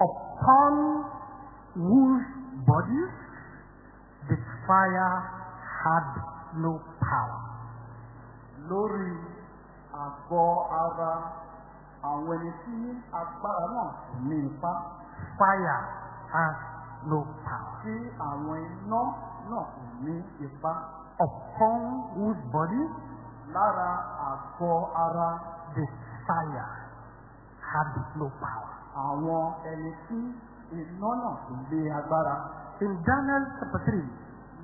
upon whose bodies the fire had no power. lórí àgọ́ ara àwọn ẹni tí agbára náà ní ipá Fire has no power. tí àwọn iná náà kò ní ipá Upon whose bodies lára àgọ́ ara the fire had no power. Àwọn ẹni tí iná náà kò lé agbára. In Daniel chapter 3,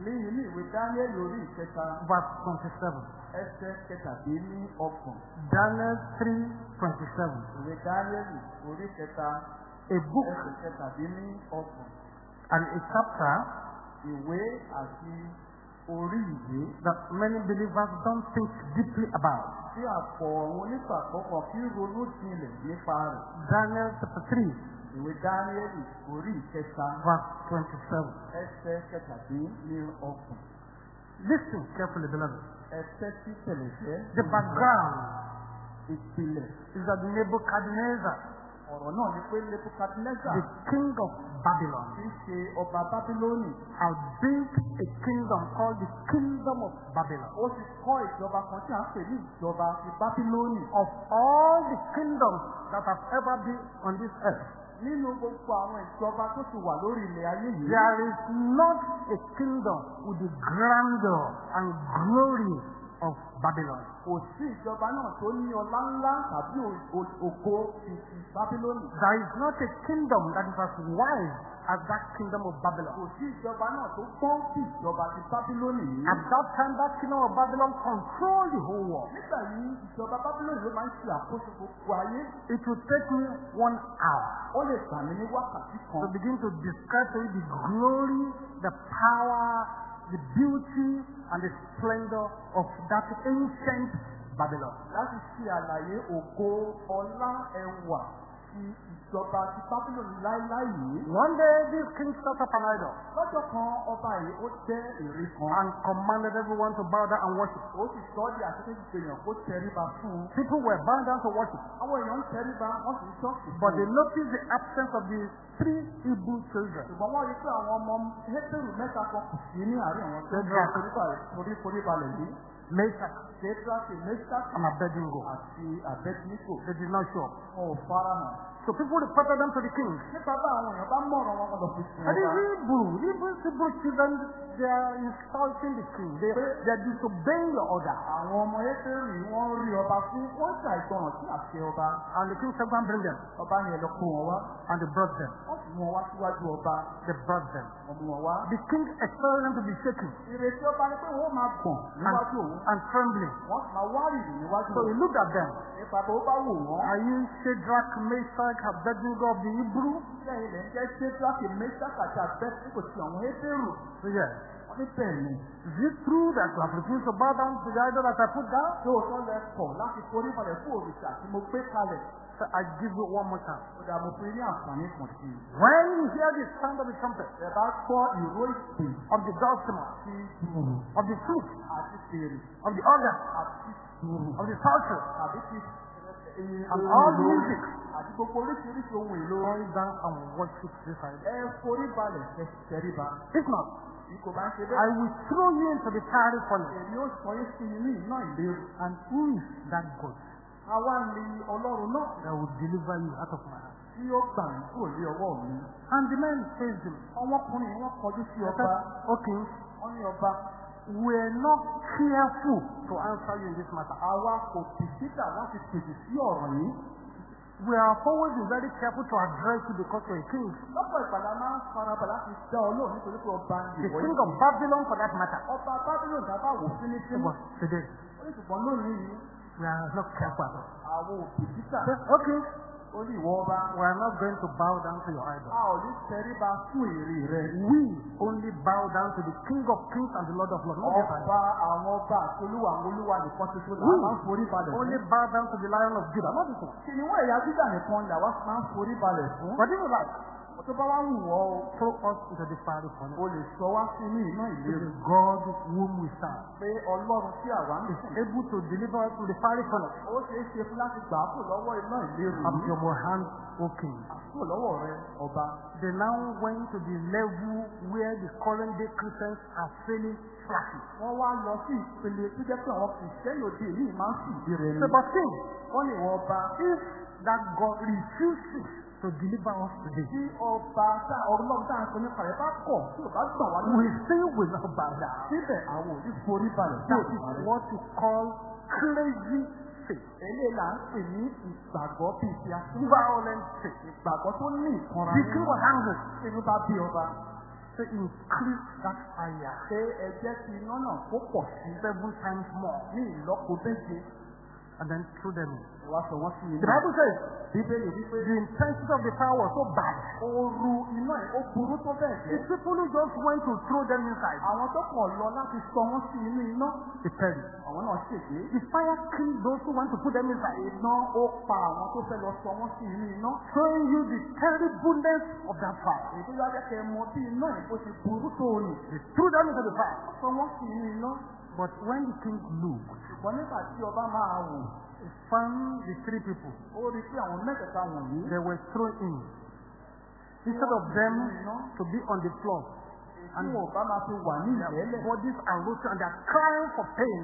ní inú ìwé Daniel orí ìkẹta verse 27. ẹsẹ̀ kẹtàdínní ọgbọ̀n Daniel 3, 27. ìwé Daniel orí ìkẹta A book ẹsẹ̀ kẹtàdínní ọgbọ̀n and a chapter ìwé àti ìwé that many believers don't think deeply about. tí àpọ̀ àwọn onígbàgbọ́ kan kí ronú jinlẹ̀ nípa rẹ̀. Daniel chapter 3, ìwé Daniel orí ìkẹta verse 27. ẹsẹ̀ kẹtàdínní ọgbọ̀n Listen carefully, beloved. ẹsẹ̀ tí tẹ̀lẹ̀fẹ́ The background ìpìlẹ̀ is that Nebuchadnezzar, ọ̀rọ̀ náà ni pé Nebukadnezar the king of Babylon, í ṣe ọba Bábílónì had built a kingdom called the kingdom of Babylon. ó ti kọ́ ìjọba kan tí a ń pè ní ìjọba ti Bábílónì. Of all the kingdoms that have ever been on this earth, nínú gbogbo àwọn ìjọba tó ti wà lórí ilẹ̀ ayé yìí. there is not a kingdom with the grandeur and glory of Babylon. kò sí ìjọba náà tó ní ọlá ńlá tàbí ògo ti Bábílónì. There is not a kingdom that is as wise as that kingdom of kò Babylon. sí ìjọba náà tó gbọ́n sí ìjọba ti Bábílónì yìí. At that time, that kingdom of Babylon controlled the whole world. nígbà yìí ìjọba Bábílónì ló máa ń ṣe àkóso gbogbo ayé. It will take me one hour ó lè gbà mí ní wákàtí to kan. begin to describe to you the glory, the power, the beauty, and the splendor of that ancient Babylon. láti ṣe àlàyé ògo ọlá ẹwà ti ìjọba ti Bábílónì láéláé yìí. One day, this king set up an idol lọ́jọ́ kan ọba yìí ó jẹ́ èrè kan. and commanded everyone to bow down and worship. ó sì sọ ọ́ di àtúntò èèyàn kó tẹríba fún un. People were bowing down to worship, àwọn èèyàn ń tẹríba wọ́n sì ń ṣọ́ọ̀ṣì but they noticed the absence of the three Hebrew children. ṣùgbọ́n wọ́n rí pé àwọn ọmọ hẹ́tẹ̀rù mẹ́ta kan kò sí ní àárín àwọn tó ń bá Shadrach. torí foríbalẹ̀ yìí. Meshach Ṣédraki, Mẹ́ṣákì and Abednego. àti Abednego They did not show up. wọn ò. So people reported them to the king. nípa bá àwọn èèyàn bá mọ̀ràn wọn gbọdọ̀ fi sùn And the. Hebrew, Hebrew, Hebrew children, they are insulting the king. They, they are disobeying your order. àwọn ọmọ hẹ́tẹ̀rù yìí wọ́n rí ọba fún wọ́n ṣàìgbọràn sí àṣẹ ọba. And the king said, go and bring them. ọba yẹn lọ kó wọn wá. And they brought them. wọ́n mú wọn wá síwájú ọba. They brought them. wọ́n mú wọn wá. The king expected them to be shaken ìrètí ọba ni pé wọ́n máa gbọ̀n and, níwájú òun. and trembling. wọ́n sì máa wárìrì níwájú So he òun. looked at them. nípa tó bá wò wọ́n. Are you Shadrach, Meshach, Abednego of the Hebrew? lẹ́yìn lẹ́yìn jẹ́ Ṣédraki, Mẹ́ṣákì àti Abednego ti àwọn hẹ́tẹ̀rù. So yes. Is it true that you have refused to bow down to the idol that I put down? tí o tán lẹ kọ̀ láti forí balẹ̀ fún òrìṣà tí mo gbé kalẹ̀. So I give you one more mo ní àǹfààní kan sí i. When you hear the sound of the trumpet, ẹ bá gbọ́ ìró ìpè of the dulcimer, ti dùrù of the flute, àti fèrè of the organ, àti dùrù of the psaltery, àbí ti and all music, àti gbogbo oríṣiríṣi ohun èlò. fall down and worship this idol. ẹ forí balẹ̀ ẹ tẹríba. If not, bí kò bá ń ṣe I will throw you into the fiery furnace. èmi ó sọ yín sí inú iná ìléru. And who is that God àwa ni ọlọ́run náà that will deliver you out of my hand? tí ó gbà mí kúrò ní ọwọ́ mi. And the men faced him. ọmọkùnrin yìí wọ́n kọjú sí They ọba. said, Okay, wọ́n ní ọba. we're not careful to answer you in this matter. àwa kò bìkítà láti fèsì sí ọ̀rọ̀ yìí. We have always very careful to address you because you're a king. lọ́pọ̀ ìpàdé máa ń farabalẹ̀ láti dá ọ lóhùn nítorí pé ọba ń The dìbò king of Babylon for that matter. ọba bábílò dábàá wò fínífíní. But today, ó ní ṣùgbọ́n lónìí yìí we are not careful at all. àwọn òbíkítà Okay, ó ní ìwọ ọba. we are not going to bow down to your idol. a ò ní tẹríba fún èrè rẹ. We only bow down to the King of Kings and the Lord of Lords. Ọba àwọn ọba àti olúwa àwọn olúwa nìkan ṣoṣo là We máa ń forí balẹ̀ only fún. bow down to the Lion of Judah. This one. kìnìún ẹ̀yà jíjà nìkan là wá máa ń forí balẹ̀ fún. But you like, tó bá wá wù ọ́ throw us into the fiery furnace. o lè sọ wá sínú iná It ìléru is God whom we serve. pé ọlọ́run tí àwa ń sìn able to deliver us from the fiery furnace. ó ṣeé ṣe fún láti gbà á kò lọ́wọ́ iná ìléru Up your hand, O King. kò lọ́wọ́ rẹ ọba. They now went to the level where the current day Christians are feeling flashy. wọ́n wá lọ sí ìpele tó jẹ́ pé àwọn kìrìsìtẹ́nì òde yìí máa ń sì but king, wọ́n lè wọ ọba if that God refuses to deliver us today, tí ọba tá ọlọ́run tá à ń sọ nípa rẹ̀ bá kọ̀ tí ò bá gbà wá we lórí. still will not bow down. síbẹ̀ àwọn ò ní forí balẹ̀ That is what you call crazy faith, eléyìí là ń pè ní ìgbàgbọ́ bíi ti asún. violent faith. ìgbàgbọ́ tó ní ìkanra The king was angry. inú bá bí ọba. So increase that fire ṣé ẹ jẹ́ kí iná náà kó pọ̀ sí seven times more ní ìlọ́po méje. and then throw them The. Bible says the intensity of the fire was so bad. The people who just went to throw them inside, they perished. The fire killed those who want to put them inside, showing you the terribleness of that fire. They threw them into the fire. But when the king looked, found the three people ó rí pé àwọn mẹ́tẹ̀ẹ̀ta wọ̀nyí. they were thrown in. Instead of them to be on the floor, ní their bodies are roasting and they are crying for pain.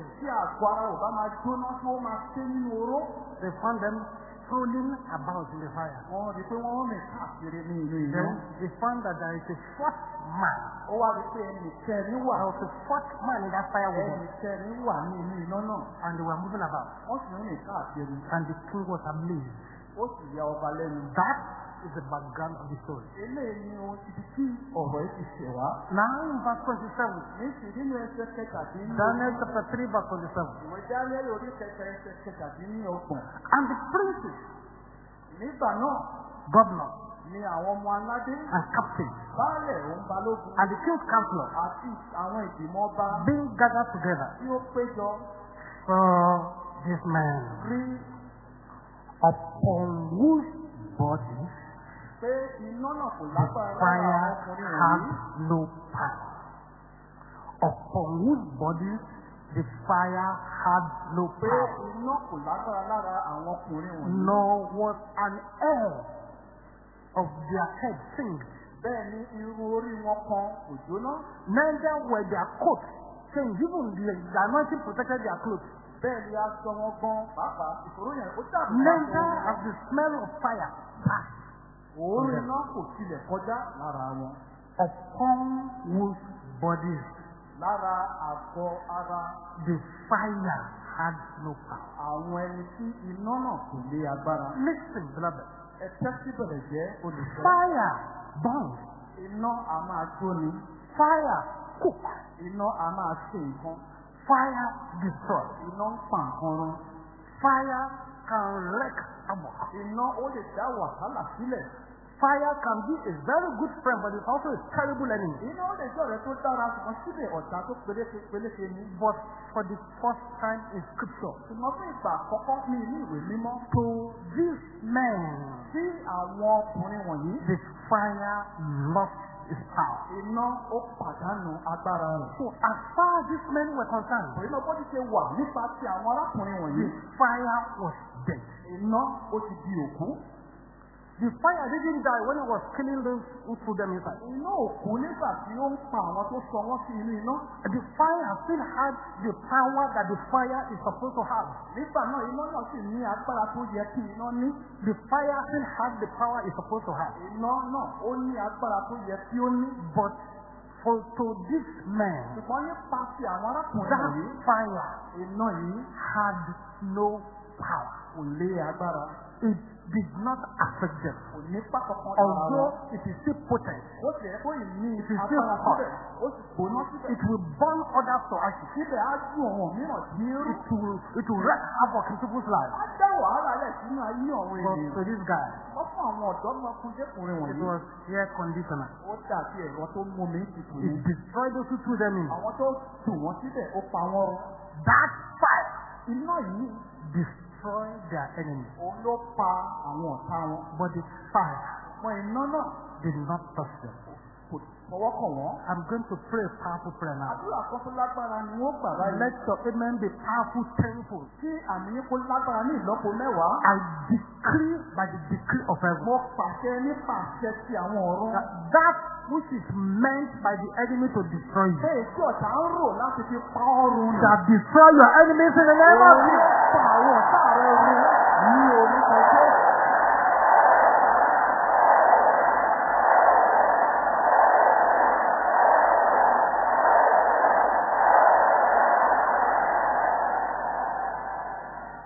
They found them strolling about in the fire. wọ́n rí pé wọ́n rìn káàkiri ní inú iná. Then they found that there is a fourth man. ó wá rí pé ẹnì kẹrin wà. There was a fourth man in that fire with them. ẹnì kẹrin wà ní inú iná náà. And they were moving about. wọ́n sì rìn káàkiri. And the king was amazed. ó sì ya ọba lẹ́nu. That is the background of the story. eléyìí ni ohun ibi tí ọ̀rọ̀ yìí ti ṣẹ̀ wá. Now in verse 27, níṣì nínú ẹsẹ̀ kẹtàdínní. Daniel chapter 3 verse 27. ìwé daniel orí kẹta ẹsẹ̀ kẹtàdínní ọgbọ̀n. And the princes, nígbà náà governors, ni àwọn ọmọ aládé. and captains, baálẹ̀ òun balógun. and the king's counselors àti àwọn ìgbìmọ̀ ọba. being gathered together tí ó péjọ saw this man rí upon whose body the fire wọ̀nyí. no power. Upon whose body the fire had no power. nor was an hair of their head singed, neither were their coats changed, even the, anointing protected their clothes, neither has the smell of fire passed òórùn iná kò tilẹ̀ kọjá lára wọn. upon whose bodies lára àgọ́ ara the fire had no power. àwọn ẹni tí iná náà kò lé agbára. Listen, beloved, ẹ tẹ́sí bẹ̀rẹ̀ jẹ́ olùsọ. fire burns, iná a máa jóni. fire cooks, iná a máa ṣe nǹkan. fire destroys, iná ń pa nǹkan run. fire can havoc. iná ó lè dá wàhálà sílẹ̀. Fire can be a very good friend, but it's also a terrible enemy. iná lè jẹ́ ọ̀rẹ́ tó dára ṣùgbọ́n síbẹ̀ ọ̀tá tó peléke ni. But for the first time in scripture, ṣùgbọ́n fún ìgbà àkọ́kọ́ ní inú ìwé mímọ́. to these men, tí àwọn ọkùnrin wọ̀nyí. the fire lost its power. iná ó pàdánù agbára rẹ̀. So as far as these men were concerned, iná bọ́dí ṣe wà nípa ti àwọn arákùnrin wọ̀nyí. the fire was dead. iná ó ti di òkú. The fire didn't die when it was killing those who threw them inside. iná òkú nígbà tí ó ń pa àwọn tó sọ wọ́n sí inú iná. The fire still had the power that the fire is supposed to have. nígbà náà iná náà sì ní agbára tó yẹ kí iná ní. The fire still has the power it's supposed to have. iná náà ó ní agbára tó yẹ kí ó ní. But for to this man, ṣùgbọ́n nípa ti àwọn arákùnrin that wọ̀nyí. fire iná yìí had no power. kò lé agbára. It did not affect them. Although it is still potent, It is still hot. it will burn others to ashes. It will, it will wreak havoc in people's lives. ọ̀run But to this guy, it was air conditioner. tutù It destroyed those who threw them in. That fire iná yìí destroyed their enemy. òun ló pa àwọn ọ̀tá wọn. But the fire wọn iná náà did not touch them. Kò fọwọ́ kàn wọ́n. I'm going to pray a powerful prayer now. àdúrà kan tó lágbára ni wọ́n gbà báyìí. Let your amen be powerful tenfold. kí àmì yín kó lágbára ní ìlọ́po mẹ́wàá. I decree by the decree of heaven mo pàṣẹ nípa àṣẹ ti àwọn ọ̀run. that that which is meant by the enemy to destroy you bẹ́ẹ̀ tí ọ̀tá ń rò láti fi pa ọrùn nù. shall destroy your enemies in the name of Orí Jesus. pa àwọn ọ̀tá rẹ̀ run ní orúkọ Jésù.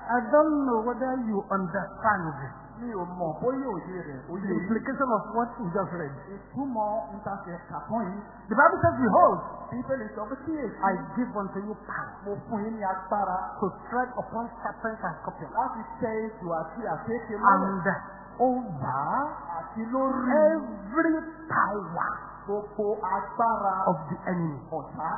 I don't know whether you understand Mi ò mọ̀ bóyá òye rẹ̀ the òye yìí. implication of what we just read. Ìtumọ̀ yìí. The Bible says, Behold, Bíbélì sọ pé kíyèsí. I give unto you power Mo fún yín ní agbára to tread upon serpents and scorpions láti tẹ ejò àti àkékè mọ́lẹ̀ and over àti lórí every power gbogbo agbára of the enemy. ọ̀tá.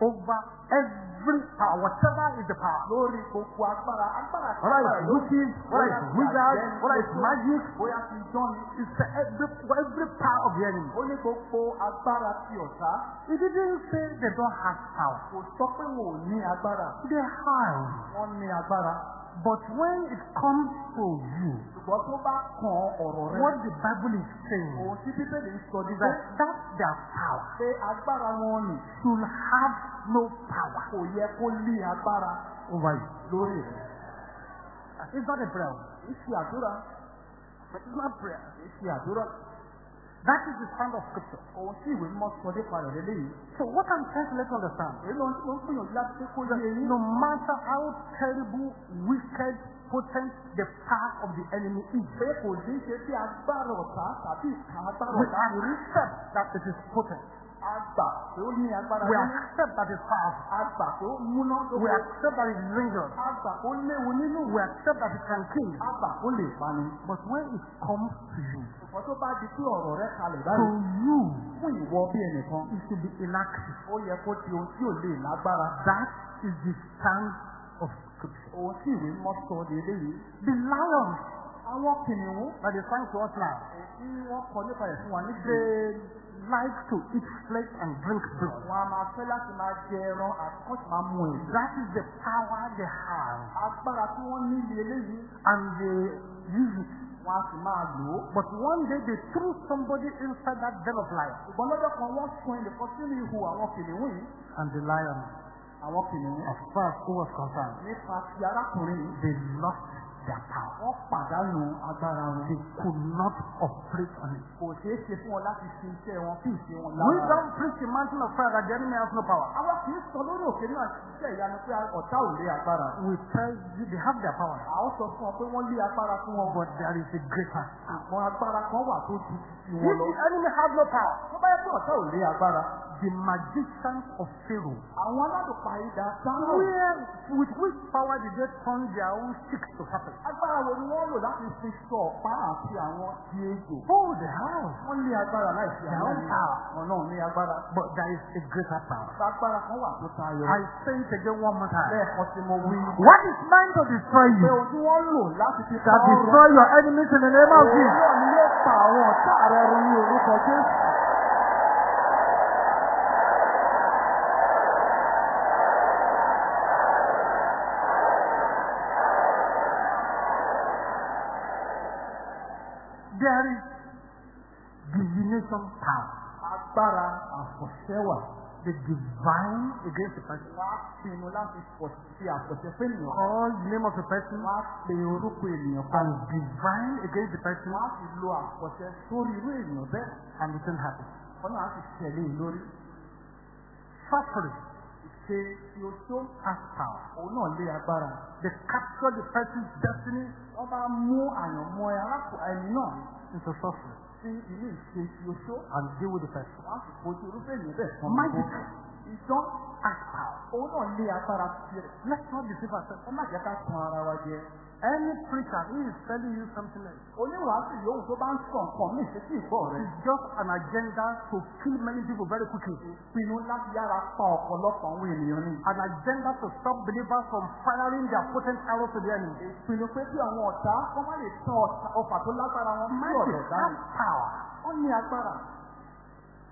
Over every power, whatever is the power. Lórí gbogbo agbára agbára Whether it's witches, whether it's wizards, whether it's magic, Bóyá ti dán ni. it's every, every power of the enemy. Ó ní gbogbo agbára ti ọ̀tá. He didn't say they don't have power. Kò sọ pé wọn ò ní agbára. They have. Wọ́n ní agbára. But when it comes to you, what the Bible is saying that bẹ́ẹ̀. that's their power should have no power over you. It's not a prayer. It's not prayer. Kì í ṣe àdúrà. That is the sound of scripture. Ohun tí ìwé mímọ́ sọ nípa rẹ̀ lélẹ́yìí. So what I'm trying to let you understand Èyí ló ń wọ́n ń gbìyànjú láti pé kó yín. no matter how terrible, wicked, potent the power of the enemy is, Pé kò ní ṣe bí agbára ọ̀tá tàbí ìka agbára we ọ̀tá kò rí. accept that it is potent. Ní agbára We accept that it's ó múná We accept that it's dangerous. Nínú. We accept that it can kill. Pani. But when it comes to you, to you, it should be inactive. That is the stand of scripture. Ní. The lion Àwọn kìnìún. that is trying to us now, Tí wọ́n kọ nípa ẹ̀ fún wa they like to eat flesh and drink blood. Wọ́n a máa fẹ́ láti máa jẹ ẹran àti kọ́ sì máa mú èyí. That is the power they have. Agbára tí wọ́n ní ilé eléyìí. And they use it. Wọ́n á sì máa lò ó. But one day they threw somebody inside that den of lions. Ṣùgbọ́n lọ́jọ́ kan wọ́n sun ẹnìkan sínú ihò àwọn kìnìún yìí. And the lion, Àwọn kìnìún. as far as who was concerned, Nípa ti arákùnrin yìí. they lost their power. Wọ́n pàdánù agbára wọn. They could not operate on it. Kò ṣeé ṣe fún wọn láti ṣe iṣẹ́ wọn kí ìṣe wọn We lára. don't preach the mountain of fire that the enemy has no power. Àwọn kì í sọ lórí òkè náà ṣiṣẹ́ ìyanu pé ọ̀tá ò lé agbára. We tell you they have their power. Àwọn sọ fún ọ pé wọ́n lé agbára fún wọn. But there is a greater. Àwọn agbára kan wà tó ju If the enemy has no power, Tó bá yẹ pé ọ̀tá ò lé agbára. the magicians of Pharaoh, Àwọn aládùúgbò ìdá dáhùn. where, with which power did they turn their own sticks to serpents? Agbára wo ni wọ́n lò láti fi sọ ọ̀pá àti àwọn ti ejò? Oh, they have. Wọ́n lé agbára láìsí àwọn own power. ọ̀nà ní agbára. But there is a greater power. Agbára kan wà tó tayọ. I say it again one more time. Lẹ́ẹ̀kan tí mo wí. What is meant to destroy Pé you ohun tí wọ́n lò láti fi shall destroy your enemies in the name of Òun Jesus. náà ni yóò pa àwọn ọ̀tá rẹ̀ orúkọ Jésù. There is divination power. Agbára àfọ̀ṣẹ́wà. The divine against the person. Wọ́n á pinnu láti fi fún ènìyàn. Call the name of the person Wọ́n á pe orúkọ ènìyàn kan. and divine against the person Wọ́n á sì lo àfọ̀ṣẹ́ sórí irú ènìyàn bẹ́ẹ̀. and it will happen. Wọ́n náà á tẹ̀lé e lórí. Suffering Ṣé tí o tó has power. òun náà lé agbára. They capture the person's destiny Wọ́n bá mú àyànmọ́ ẹ arákùnrin náà into suffering sí ilé ìṣe tó. and deal with the person. Wọ́n á sì fojú irúfẹ́ ènìyàn bẹ́ẹ̀ kan. Magic Ìdán power. òun náà lé agbára tirẹ̀. Let's not deceive ourselves. Ẹ má jẹ́ ká tan ara wa jẹ. Any preacher who is telling you something else Oníwàásù yòówù tó bá ń sọ nǹkan ní ìṣesí ìgbọ́ rẹ̀. is just an agenda to kill many people very quickly. Pinnu láti yára pa ọ̀pọ̀lọpọ̀ àwọn ènìyàn ni. An agenda to stop believers from firing their potent arrows to the enemy. Pinnu pé kí àwọn ọ̀tá kọ́ má lè tán ọfà tó lágbára wọn dání. power. Wọ́n wọ́n ní agbára.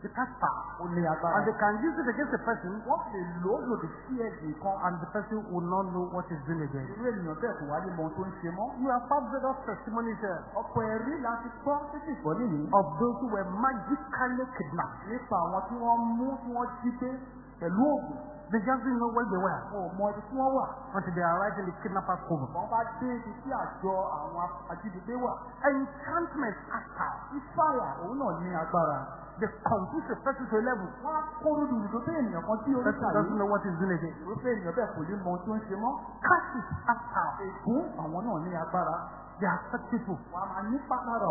Has power. Ó ní agbára. And they can use it against a person Wọ́n lè lò ó lòdì sí ẹ̀dùn kan. and the person will not know what he's doing again. Irú ènìyàn bẹ́ẹ̀ kò wá ní mọ ohun tó ń ṣe mọ́. You have found various testimonies here Ọ̀pọ̀ ẹ̀rí láti gbọ́ títí ìgbọ́ nìyí. of those who were magically kidnapped. Nípa àwọn tí wọ́n mú tí wọ́n jí gbé pẹ̀lú òògùn. They just didn't know where they were Wọn mọ ibi tí wọ́n wà. until they arrived in the kidnapper's home. Wọ́n bá dé ibi tí àjọ àwọn ajínigbé wà. Enchantment power. Ìfàyà òun náà ní agbára. Confuse a person to a level. Wọ́n á kó rúdurùdu tó ènìyàn kan tí The person oríṣà doesn't know what he's doing again. Irúfẹ́ ènìyàn bẹ́ẹ̀ kò ní mọ ohun tó ń ṣe mọ́. Has power. Ègún àwọn náà ní agbára. They affect people. Wọ́n á máa ní pátára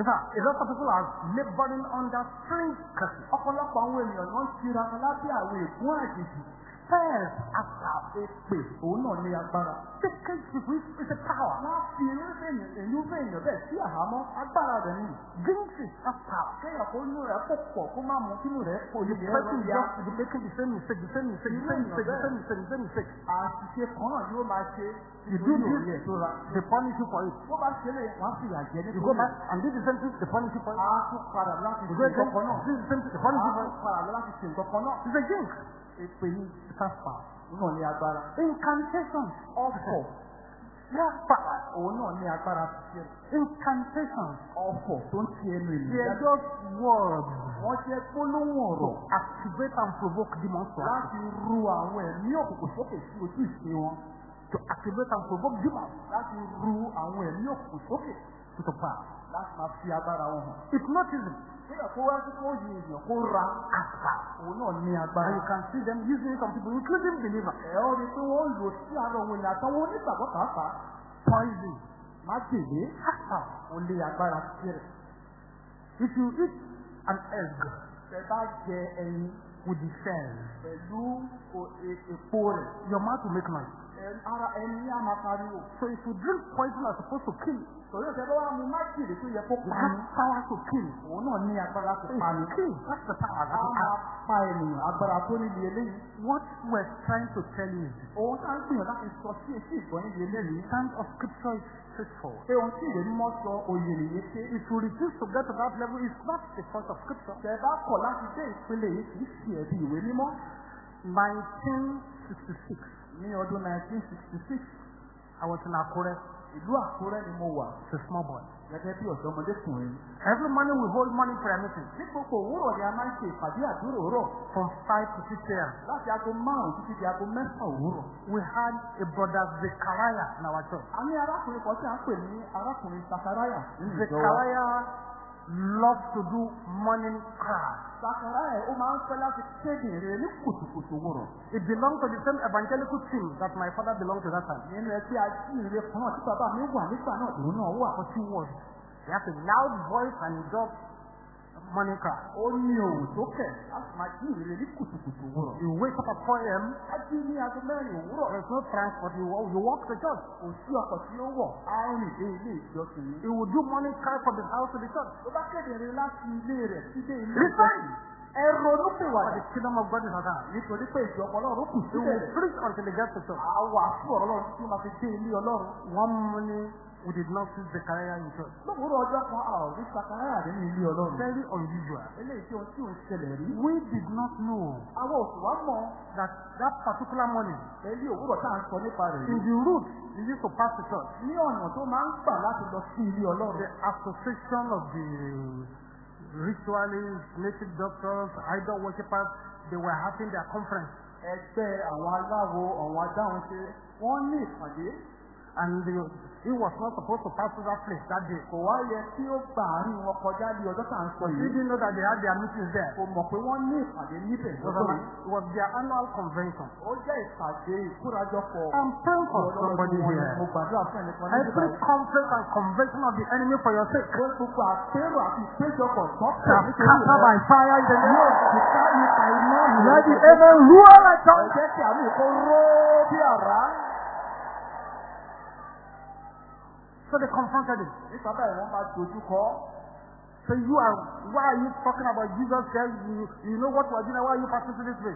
àwọn ènìyàn. In fact, a lot of people are laboring under strange curses. Ọ̀pọ̀lọpọ̀ àwọn ènìyàn ló ń tiraka lábẹ́ àwọn ègún àjèjì. Has power. Èpè òun náà ní agbára. Wicked people is a power. Wọ́n fi irúfẹ́ irúfẹ́ ènìyàn bẹ́ẹ̀ sí àhámọ́ agbára rẹ̀. Jinxes has power. Kéèyàn kó inú rẹ̀ kó pọ̀ kó má mú kínú rẹ̀ kó lè The yẹ person ẹ̀rọ is just making the same mistake, the same mistake, the same mistake, the same mistake, the same mistake. Àṣìṣe kan náà yóò máa ṣe You do this, they punish you for it. Bó bá ṣe lè wọ́n fi ìyà jẹ You go back and do the same thing, they punish you for it. á tún padà láti ṣe nǹkan kan náà. do the same thing, they punish you for tún it. padà láti ṣe nǹkan kan náà. It's a jinx. Èpè yìí ti ká fà náà ní agbára. Incantations. Ọ̀fọ̀ power. òun náà ní agbára ti ṣe. Incantations. Ọ̀fọ̀ tó ń ti ẹnu They are just words Wọ́n ṣe to ọ̀rọ̀ activate and provoke demons láti ru àwọn ẹ̀mí òkùnkùn sókè sí ojú ìṣe wọn. To activate and provoke demons Láti ru àwọn ẹ̀mí òkùnkùn sókè the power. láti máa fi agbára wọn hàn. Hypnotism Kéèyàn kó wá sí kó yí èèyàn kó ra power. òun náà And you can see them using it on people, including believers. Ẹ̀ ọ́ rí pé wọ́n lò sí ara òun ìlà àtàwọn onígbàgbọ́ pàápàá. Poison has power. ó lé agbára tirẹ̀. If you eat an egg Tẹ bá jẹ ẹyin with the shell, pẹ̀lú o- e- rẹ̀. your mouth will make noise. ẹ- Ara ẹni á. So if you drink poison that's supposed to kill, Torí ọ̀sẹ̀ bá wà mú májèlé tó yẹ kó pa ni. power to kill. Òun náà ní agbára láti pa ni. It's kill. That's the power that máa has. pa ènìyàn agbára tó níbi eléyìí. What we're trying to tell you. Òun tá ń gbìyànjú láti sọ sí etí ìgbọ́ níbi eléyìí. Stand of scripture is straightforward. Pé ohun tí ìwé mímọ́ sọ oyè nìyẹn pé If you refuse to get to that level, it's not the fault of scripture. tẹ bá kọ̀ láti dé ìpele yìí kì í ṣe ẹ̀bi ìwé mímọ́. 1966, Ní ọdún 1966, I was in Akure, ìlú Àkúrẹ́ ni mo wà it's a small boy. gẹ́gẹ́ bí ọ̀dọ́mọdékùnrin. Every morning we hold morning prayer meeting Ní gbogbo òwúrọ̀ ni a máa ń ṣe ìpàdé àdúrà òwúrọ̀ from 5 to 6 a.m. láti aago márùn-ún títí di aago mẹ́sàn-án òwúrọ̀. We had a brother Zechariah in our church. A ní arákùnrin kan tí a ń pè ní arákùnrin ìjọ wa. Zechariah loved to do morning cry. Sakaraya ó máa ń fẹ́ láti kéde ìrere ní kùtùkùtù òwúrọ̀. It belonged to the same evangelical team that my father belonged to that time. Nínú ẹgbẹ́ ajíire kan náà tí bàbá mi wà nígbà náà òun náà wà. For two words. He has a loud voice and he does morning cry. Ó ní ohùn sókè láti máa jí ìrere ní kùtùkùtù òwúrọ̀. You wake up at 4 a.m. A jí ní aago mẹ́rin òwúrọ̀. There's no transport. You, you walk to church. Kò sí ọkọ̀ tí ó wọ̀. Rìn dé ilé ìjọsìn yìí. He will do morning cry from the house to the church. Tó bá kéde ìrere láti ilé rẹ̀ sí dé ilé ìjọsìn. Ẹ ronú pè wá the kingdom of God is at hand. nítorí pé ìjọba Ọlọ́run kù He will sílẹ̀. preach until he gets to church. Fún ọ̀rọ̀ Ọlọ́run tí ó máa fi dé ilé Ọlọ́run. One morning, we did not see Zechariah in church. Lówùúrọ̀ ọjọ́ kan a ò rí Sakaraya nínú ilé Ọlọ́run. Very unusual. Eléyìí tí ohun tí ò ń ṣẹlẹ̀ rí. We did not know Àwọn òsì wa mọ̀ that that particular morning, ilé òwúrọ̀ tá à ń sọ nípa rẹ̀ in the route we used to pass the church, Ní ọ̀nà tó máa ń gbà láti lọ sí ilé Ọlọ́run. the association of the ritualists, native doctors, idol worshippers, they were having their conference. Ẹgbẹ́ àwọn aláwo àwọn adáhùn ṣe wọ́n ní ìpàdé. And the, he was not supposed to pass through that place that day. Kò wá yẹ kí ó gbà àárín wọn kọjá ní ọjọ́ tá à ń sọ He yìí. didn't know that they had their meetings there. Kò mọ̀ pé wọ́n ní ìpàdé níbẹ̀ It was, their annual convention. Ó jẹ́ ìpàdé ìkórajọpọ̀ I'm praying for somebody here. mo gbàdúrà fún ẹnìkan níbi Every conference and convention of the enemy for your sake. Pé gbogbo àpérò àti ìpéjọpọ̀ tọ́pọ̀ nítorí scatter by fire in the name of iná Let the amen roar like thunder. jẹ́ kí àmì ìkó ró bí àrá. So they confronted him. So you are, why are you talking about Jesus Christ? You, you know what we're doing, why are you passing to this way?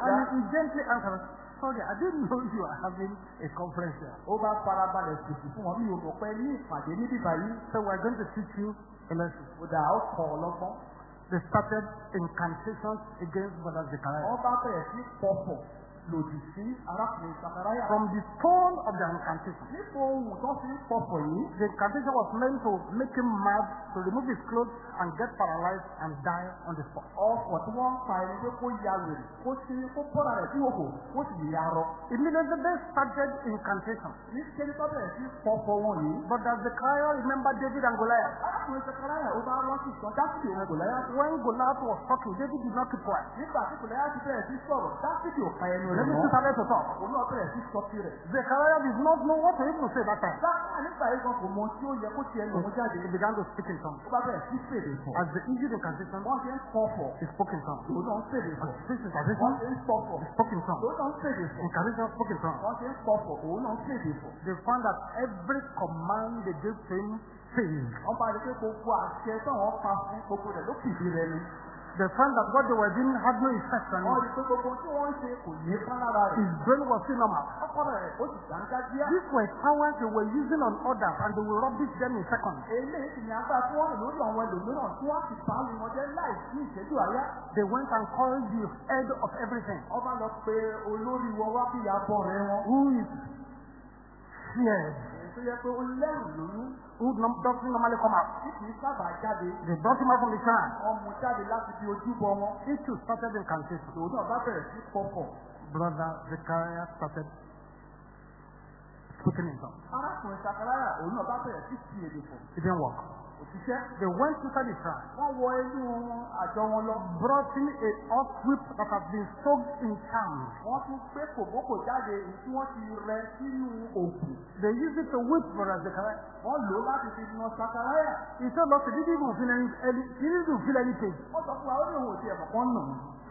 And he gently answered, sorry, I didn't know you are having a conference here. So we're going to teach you a lesson. They started incantations against Brother Zechariah. Sí lòdì sí arákùnrin Sakaraya. From the tone of their incantation, nípa ohun tó fi pọ̀pọ̀ yìí the incantation was meant to make him mad, to remove his clothes and get paralyzed and die on the spot. ọkọ̀ tí wọ́n pa ẹni pé kó ya wèrè kó ṣe kó bọ́ra rẹ̀ sí òkò kó sì ya rọ. Immediately they started incantation. ní kéde tó bẹ̀rẹ̀ sí pọ̀pọ̀ wọn yìí. But as Zechariah remembered David and Goliath, arákùnrin Sakaraya ó bá rántí ìtàn dásìkò òun kò láyà. when Goliath was talking, David did not keep quiet. nígbà tí ti bẹ̀rẹ̀ sí sọ̀rọ̀ dásìkò ò rẹ̀ David mọ́. started to talk. òun náà bẹ̀rẹ̀ sí sọ tirẹ̀. Zechariah did not know what to even say that time. He began to speak in tongues. Fọ̀. As the ṣe ń pọ̀fọ̀. he spoke in tongues. As the pọ̀fọ̀. he spoke in tongues. Fọ̀. Incantation spoke in tongues. They found that every command they gave to him failed. They found that what they were doing had no effect on him. His brain was still normal. These were powers they were using on others and they will rubbish them in seconds. They went and called the head of everything, who is feared, Who nom- doesn't normally come out. Kì í sábà jáde. They brought him out from the shrine. Mú jáde láti fi ojúbọ wọn. He too started incantation. Lòun náà bá bẹ̀rẹ̀ sí pọ̀pọ̀. Brother Zechariah started speaking in tongues. Arákùnrin Sakaraya òun náà bá bẹ̀rẹ̀ sí fi èdè fọ̀. It didn't work. Òṣìṣẹ́. They went inside the shrine, Wọ́n wọ inú àjọ wọn lọ. brought in a hot whip that has been soaked in charms. Wọ́n tún gbé kòbókò jáde èyí tí wọ́n ti rẹ sínú òògùn. They used it to whip Brother Zechariah. Wọ́n lò ó láti fi na Sakaraya. He told us he didn't even feel any, he didn't even feel any pain. Wọ́n sọ fún wa ó ní òun ò tiẹ̀ mọ̀ kán nà.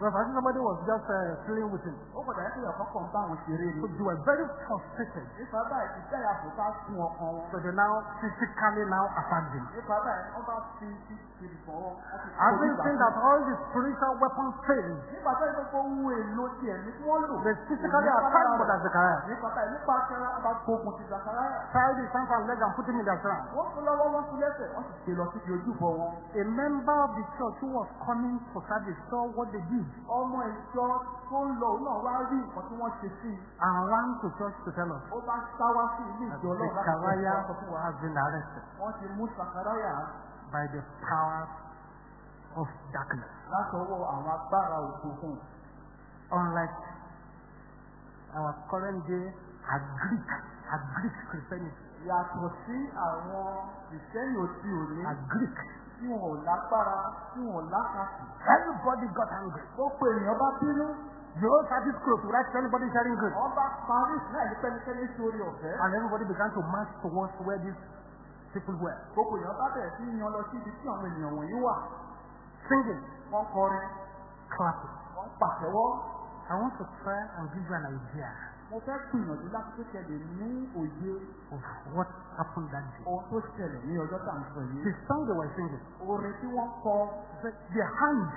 Think somebody was just uh, playing with him. Ó kọ̀dà yẹn pé ọ̀kan kan bá àwọn ṣeré ni. So they were very frustrated. Nípa báyìí ìṣe ìyàfò ká fún ọkàn wọn. So they now physically now attacked him. Nípa báyìí wọ́n bá fi fi wọn. Having seen that all the spiritual weapons failed, Nípa báyìí gbogbo ohun èlò tí wọ́n lò. they physically attacked Brother Zechariah. Nípa báyìí nípa akẹ́rẹ́ bá gbógun ti Sakaraya. Tied his hands and legs and put him in their shrine. Wọ́n fún lọ́wọ́ wọ́n fún lẹ́sẹ̀ wọ́n sì gbé lọ síbi ojúbọ wọn. A member of the church who was coming for service saw what they did Ọmọ ìjọ tó ń lọ náà wá rí nǹkan tí wọ́n ṣe sí i. and ran to church to tell us Ó bá sá wá sí ilé ìjọ náà láti Zechariah sọ fún wa. has been arrested Wọ́n ti mú Sakaraya by the powers of darkness. látọwọ́ àwọn agbára òkùnkùn. Unlike our current day Greek, Greek Christianity, Yàtọ̀ sí àwọn ìṣẹ́yìn òsì òní Greek. Tí wọn ò lágbára tí wọn ò lákàtì. Everybody got angry. Gbogbo èèyàn bá bínú. The whole service closed without anybody sharing good. Bá parí ní pẹ́nikẹ́ni sórí ọ̀fẹ́. And everybody began to march towards where these people were. Gbogbo èèyàn bá bẹ̀rẹ̀ sí yan lọ sí ibi tí àwọn ènìyàn wọ̀nyí wà. Singing, Wọ́n kọrin, clapping. wọ́n pàtẹ́wọ́. I want to try and give you an idea Mo fẹ́ gbìyànjú láti tó ṣẹlẹ̀ ní òye of what happened that day. ohun tó ṣẹlẹ̀ ní ọjọ́ tá à ń sọ yìí. The song they were singing, Orin tí wọ́n kọ the, the hand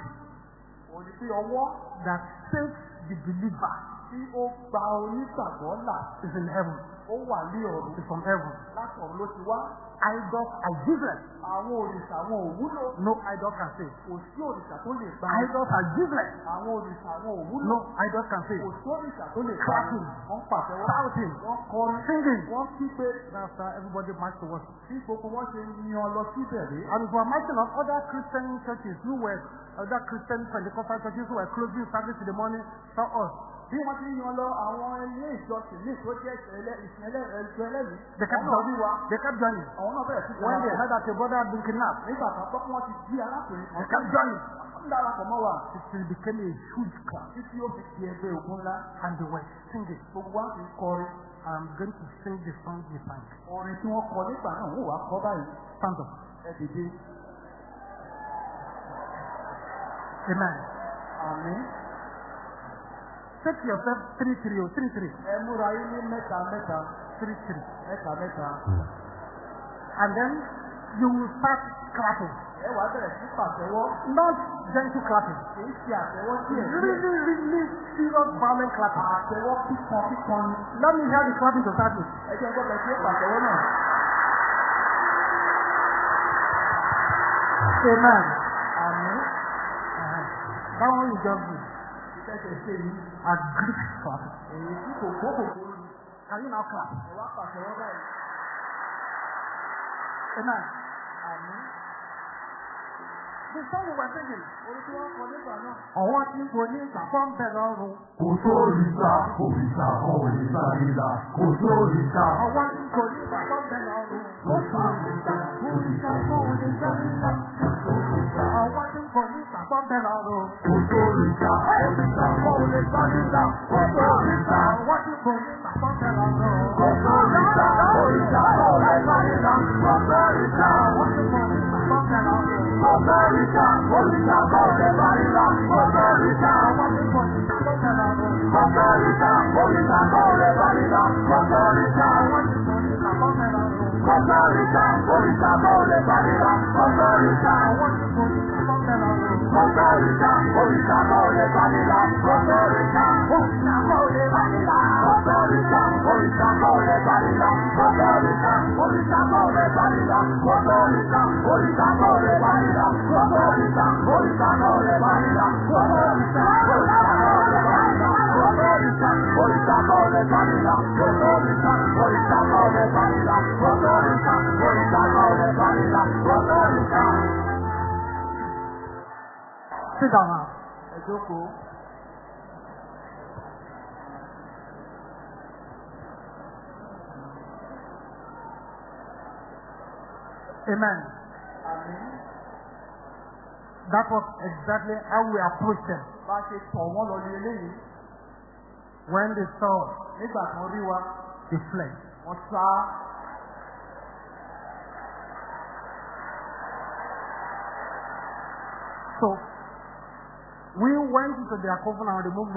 òní pé ọwọ́ that saves the believer tí ó gba onígbàgbọ́ là is in heaven. ó wà ní ọ̀run. It's from heaven. Láti ọ̀run ló ti wá. Idols are useless. Àwọn òrìṣà àwọn òwúlò. No idol can save. Kò sí òrìṣà tó lè gba. Idols are useless. Àwọn òrìṣà àwọn òwúlò. No idol can save. Kò sí òrìṣà tó lè gba. Clapping. Wọ́n pàtẹ́wọ́. Shouting. Wọ́n kọrin. Singing. Wọ́n kígbe. After everybody marched to worship. Bí gbogbo wọn ṣe yan lọ síbẹ̀ rí. And we were marching on other Christian churches who were, other Christian Pentecostal churches who were closing service in the morning saw us. Bí wọ́n ti yan lọ àwọn ilé ìjọsìn ní tó jẹ́ ìṣẹ̀lẹ̀ ìṣẹ̀lẹ̀ ẹ̀jọ̀ ẹlẹ́mìí. They kept joining. They kept joining. Àwọn náà bẹ̀rẹ̀ sí When they heard that a brother had been kidnapped, Nígbà kan gbọ́ pé wọ́n ti jí arákùnrin they kept joining. Wọ́n darapọ̀ mọ́ wa. It still became a huge crowd. Títí ó fi di ẹgbẹ́ ògùn ńlá. And they were singing. Gbogbo wa ń kọrin. I'm going to sing the song we sang. Orin tí wọ́n kọ nígbà náà wọ́n wá kọ́ báyìí. Stand up. Ẹ dìde. Amen. Àmín. Take yourself three three oh three three Ẹ múra yín ní mẹ́ta mẹ́ta. three three. Mẹ́ta mẹ́ta. And then you will start clapping. ẹ wàá bẹ̀rẹ̀ sí pàtẹ́wọ́ Not gentle clapping. kì í ṣe àtẹ́wọ́ díẹ̀ Really, really serious violent clapping. àtẹ́wọ́ kíkan kíkan ni Let me hear the clapping to start with. ẹ jẹ́ gbọ́dọ̀ sí pàtẹ́wọ́ náà. Amen. àmì Uh-huh. That one ẹsẹ̀ ṣe yìí agree èyí tí kò kó kò kó yìí. can you now clap. pàṣẹ wọn báyìí. amen. àmín. the song we were singing. orí tí kọ nígbà náà. ọ̀wọ́ tí kò ní ìsàkọ́n bẹ̀rẹ̀ ọ̀run. kò sóòrì sá kò fi sá kò lè kò sóòrì sá. ọ̀wọ́ tí kò ní ìsàkọ́n bẹ̀rẹ̀ ọ̀run. kò sóòrì sá kò fi sá kò lè kò sóòrì sá. ọ̀wọ́ kò ní ìtàkọ́ bẹ̀ lọ́rùn. Òjò ìjà òrìṣà kò lè sọ nígbà. Òjò ìjà wọ́n ti kò ní ìtàkọ́ bẹ̀ lọ́rùn. Òjò ìjà òrìṣà kò lè sọ nígbà. Òjò ìjà wọ́n ti kò ní ìtàkọ́ bẹ̀ lọ́rùn. Òjò ìjà òrìṣà kò lè sọ nígbà. Òjò ìjà wọ́n ti kò ní ìtàkọ́ bẹ̀ lọ́rùn. Òjò ìjà òrìṣà kò lè sọ nígbà. Òjò ìjà wọ́n ti kò ní ìtàkọ́ bẹ̀ lọ́rùn. Òjò ìjà òrìṣà kò lè sọ nígbà. Òjò ìjà wọ́n ti kò ní ìtàkọ́ bẹ̀ lọ́rùn. Kòtòrìṣà, òrìṣà kan ò lè bá mi là. Kòtòrìṣà, òrìṣà kan ò lè bá mi là. Kòtòrìṣà, òrìṣà kan ò lè bá mi là. Kòtòrìṣà, òrìṣà kan ò lè bá mi là. Kòtòrìṣà, òrìṣà kan ò lè bá mi là. Sit down now. ẹ jókòó. Amen. That was exactly how we approached them. bá ṣe tọ̀ wọ́n lọ ní eléyìí When they saw us, nígbà kan rí wa they fled. wọ́n sá So, we went into their coven and removed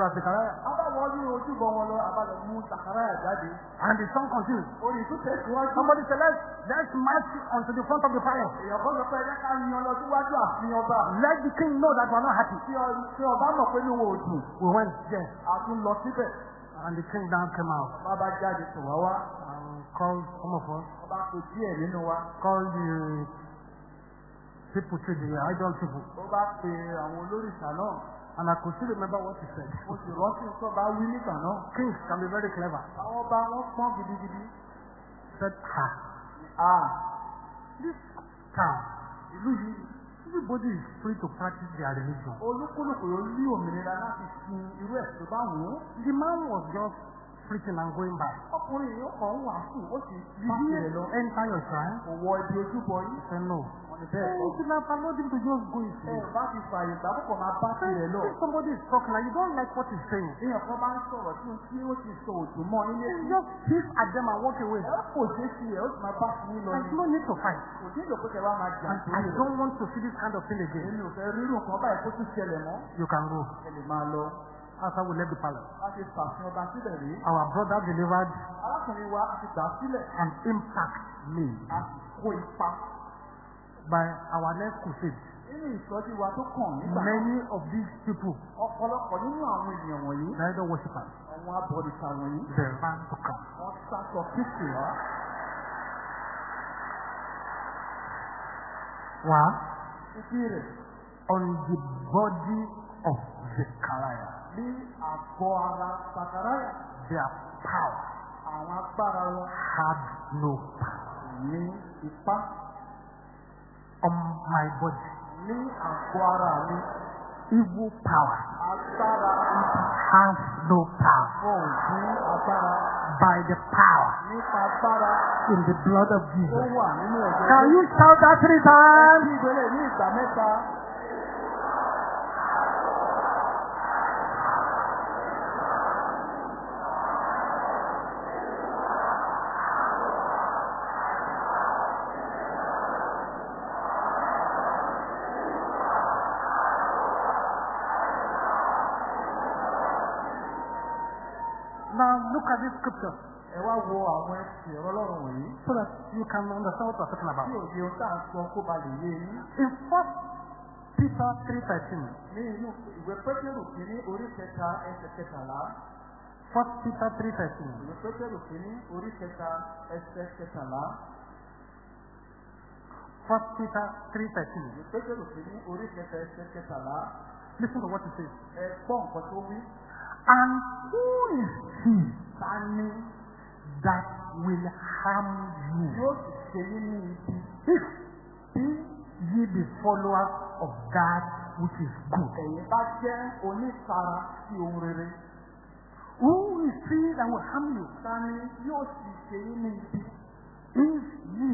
ojúbọ wọn lọ abalọ̀ mú sàkárà jáde and the song tún tẹ̀síwájú. Somebody said, let's, let's march onto the front of the palace. èèyàn kan sọ pé ẹjẹ́ ká yan lọ síwájú àfihàn ọba Let the king know that we're not happy. tí ọ- tí ọba mọ̀ pé ní owó òdùn We went there, a tún lọ síbẹ̀ and the king now came out. Ọba bá jáde tọ̀ wá wá and called some of us, ọba kò díẹ̀ nínú wa called the people to the idol people. ó bá pe àwọn olórìṣà náà And I could still remember what he said. mo sì rántí tó bá wí nígbà náà Kings can be very clever. àwọn ọba wọn pọ́n gidigidi He said, ah, ah this town, ìlú yìí everybody is free to practice their religion. olúkúlùkù ló ní òmìnira láti sin irú ẹ̀ tó bá wù ú The man was just preaching and going back. ọkùnrin yìí ó kàn ń wàásù ó sì bá he tirẹ̀ lọ enter your shrine? kò wọ ibi ojúbọ yìí said, no. bẹ́ẹ̀ have allowed him to just go his ẹ bá ti fààyè gbà púpọ̀ máa bá tirẹ̀ lọ If somebody is talking and you don't like what he's saying, èèyàn kan bá ń sọ̀rọ̀ tí tí ó ti sọ òdùn mọ́ ilé you just hiss at them and walk away. ẹ kò ṣe é sí ẹ ó sì máa bá sí lọ There's ní no need to fight. kò ní ìlò pé kẹ wá máa jà And I don't want to see this kind of thing again. èmi ò fẹ́ rírun nǹkan báyìí kó tún ṣẹlẹ̀ mọ́ You can go. ẹ lè máa lọ How we left the palace. a ti fàfihàn ọba sílẹ̀ rí Our brother delivered arákùnrin wa ti gbà á sílẹ̀ an impact made a sì kó ipa by our next crusade. nínú ìtọ́jú wa tó kàn nígbà náà Many of these people, ọ̀pọ̀lọpọ̀ nínú àwọn ènìyàn wọ̀nyí the idol worshippers, àwọn abọ̀dìṣà wọ̀nyí they ran to come. wọ́n wá rẹ̀ On the body of Zechariah, ní àgọ́ ara sakaraya their power. Àwọn agbára wọn had no power. ní ipá. On my body, ní àgọ́ ara mi. Evil power. Agbára ibi has no power. wọn ní By the power. Nípa agbára. In the blood of Jesus. Can you shout that three times? Look at this scripture. ẹ wá wo àwọn ọ̀rọ̀ ọlọ́run wọ̀nyí. so that you can understand what we're talking about. Tí òye ohun tá sọ kó ba lè yé yín. In First Peter 3.13, Ní inú ìwé Pétérù kìíní orí kẹta ẹsẹ̀ kẹtàlá. First Peter 3.13, Ìwé Pétérù kìíní orí kẹta ẹsẹ̀ kẹtàlá. First Peter 3.13, Ìwé Pétérù kìíní orí kẹta ẹsẹ̀ kẹtàlá. listen to what it says. Ẹ gbọ́ nǹkan tó wí. And who is he Ta ni that will harm you yóò sì ṣe yín ní ibi if ye be followers of that which is good? ẹ̀yin bá jẹ́ onítara sí ohun rere? Who is he that will harm you Ta ni yóò sì ṣe yín ní ibi if ye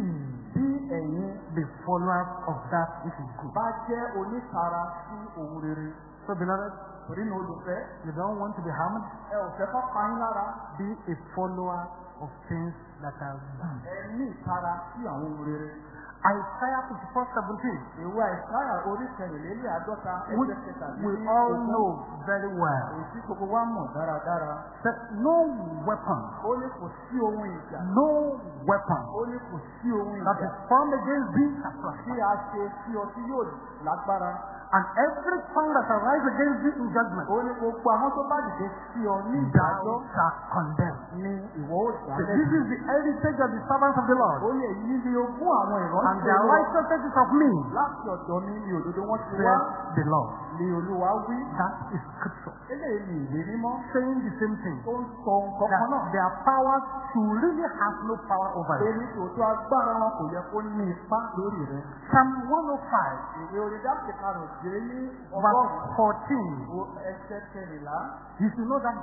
bí ẹ̀yin be followers of that which is good? bá jẹ́ onítara sí ohun rere? So beloved, Torí ní olùfẹ́, you don't want to be harmed, ẹ ò fẹ́ kọ́ pa yín lára. be a follower of things that are good. Ẹ ní ìtara sí àwọn ohun rere. Isaiah 54 17, Ìwé àìsáyà orí kẹrìnlélẹ́ àádọ́ta ẹgbẹ́ kẹtàlélẹ́ we all know very well, tí gbogbo wa mọ̀ dáradára. that no weapon, Ó ní kò sí ohun ìjà. no weapon Ó ní kò sí ohun that ìjà. is formed against thee shall prosper. Tí a ṣe sí ọ tí yóò lágbára. And every tongue that shall rise against thee in judgment, Ó ní gbogbo àwọn tó bá dìde sí ọ ní thou ìdájọ́ shalt condemn. ìwọ ó dá this is the heritage of the servants of the Lord, Ó ogún àwọn and their righteousness is of me, Láti ọ̀dọ̀ mi ni òdodo wọn ti wá. the Lord. Ni Olúwa wí. That is scripture, Eléyìí ni ìwé mímọ́ saying the same thing. tó ń sọ nǹkan kan náà. Their powers should really have no power over you. Èmi tòótọ́ agbára wọn kò yẹ kó ní ipá lórí rẹ. Psalm 105, Ìwé orin dáàbò karùn-ún dé ní verse ọgọ́rùn-ún 14. wo ẹsẹ̀ kẹrìnlá. You should know that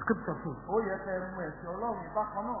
scripture too. Ó yẹ kẹ́ mú ẹ̀sìn Ọlọ́run bákan náà.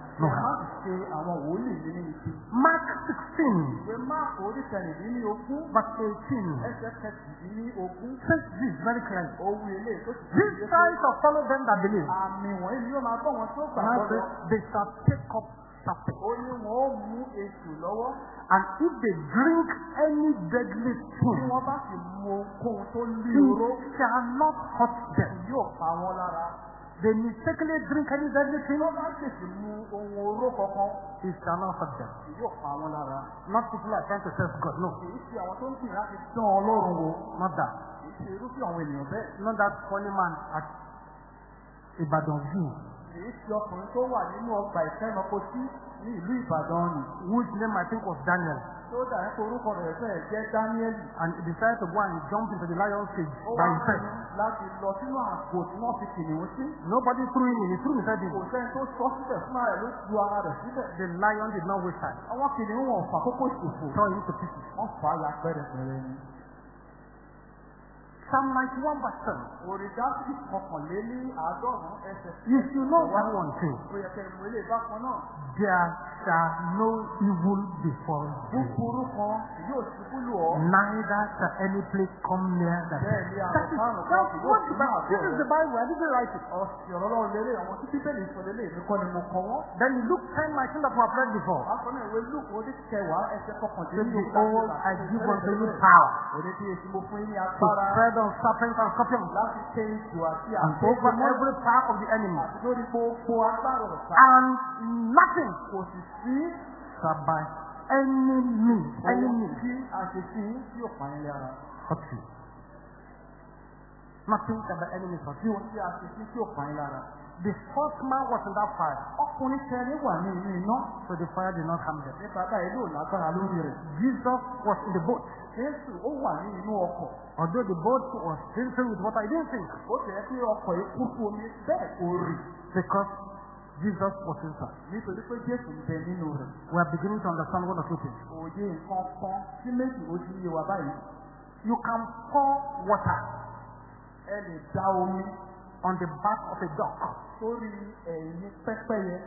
no Ẹ má harm. sì ṣe àwọn wòlíì mi ní ibi. Mark 16, Ìwé Máàkù orí kẹrìndínlógún verse 18, ẹsẹ̀ kẹtìdínlógún. says this very clearly. These signs shall follow them that believe. lọ. they shall take up lọ́wọ́. And if they drink any deadly thing, it shall not hurt them. They mistakenly drink any deadly thing, wọ́n bá sì mú ohun oró kankan, it shall not hurt them. yóò pa wọ́n lára. Not people are trying to serve God, no, Èyí tí àwọn tó ń gbìyànjú láti dán Ọlọ́run wò. not that. Èyí tí irúfẹ́ àwọn ènìyàn bẹ́ẹ̀. Not that funny man at Ibadan Zoo, Èyí tí ọkùnrin tó wà nínú ọgbà ìfẹ́nàkó sí ní ìlú Ìbàdàn nì. whose name I think was Daniel, Tó dà ẹ́ orúkọ rẹ̀ fẹ́ jẹ́ Dáníẹ́lì. and he decided to go and jump into the lion's cage by himself. láti lọ sínú àpò tí wọ́n fi kìnìún sí. Nobody threw him in, he threw himself in. Kò sẹ́ni tó sọ síbẹ̀ fún ara rẹ̀ ló ju ara rẹ̀ síbẹ̀. The lion did not waste time. Àwọn kìnìún wọn fà kókó ìṣòfò. Tore him to pieces. Wọ́n fà á ya pẹ́rẹpẹ̀rẹ ni. Psalm 91 verse 7. Òrìdásí kọkànlélí àádọ́rùn-ún ẹsẹ̀ You should know that one thing. Yẹ kẹ́ ìmú ilé bákan náà. There shall no evil befall you. Búburú kan yóò ṣubú lù ọ́. Neither shall any plague come near that. Bẹ́ẹ̀ ni That is, àwọn that's kan what the Bible, this is the Bible, I didn't write it. Ọ̀sìn ọ̀rọ̀ lélẹ̀ àwọn tí bíbélì sọ lélẹ̀ kọ́ ni mo kọ́ wọ́n. Then Luke 10, 19 that we have read before. Náà ìwé Lúùkù orí kẹwàá ẹsẹ̀ kọkàndínlógún. Behold, I give unto you power Òní bí èsì mo fún yín ní to agbára tread on serpents and scorpions láti and over every power of the enemy. àti lórí gbogbo agbára ọ̀tá. And nothing Kò sì sí any means, any means, tí a ṣe sí tí yóò pa lára. hurt you. Nothing shall by any means you. ohun tí yóò pa yín lára. The first man was in that fire, Ọkùnrin kẹrin wà ní inú iná. so the fire did not harm them. Nípa báyìí ló lágbára lórí rẹ̀. Jesus was in the boat. Jésù ó wà ní inú ọkọ̀. Although the boat was filled with water, he didn't sink Ó tẹ̀ pé ọkọ̀ yìí kún fún omi bẹ́ẹ̀ kò rì. because Jesus was inside. Nítorí pé Jésù ń bẹ nínú rẹ̀. We are beginning to understand one or two things. Òye nǹkan kan sí méjì ó ti yé wa báyìí. You can pour water Ẹ lè da omi on the back of a duck sórí ẹ̀yìn pẹ́pẹ́yẹ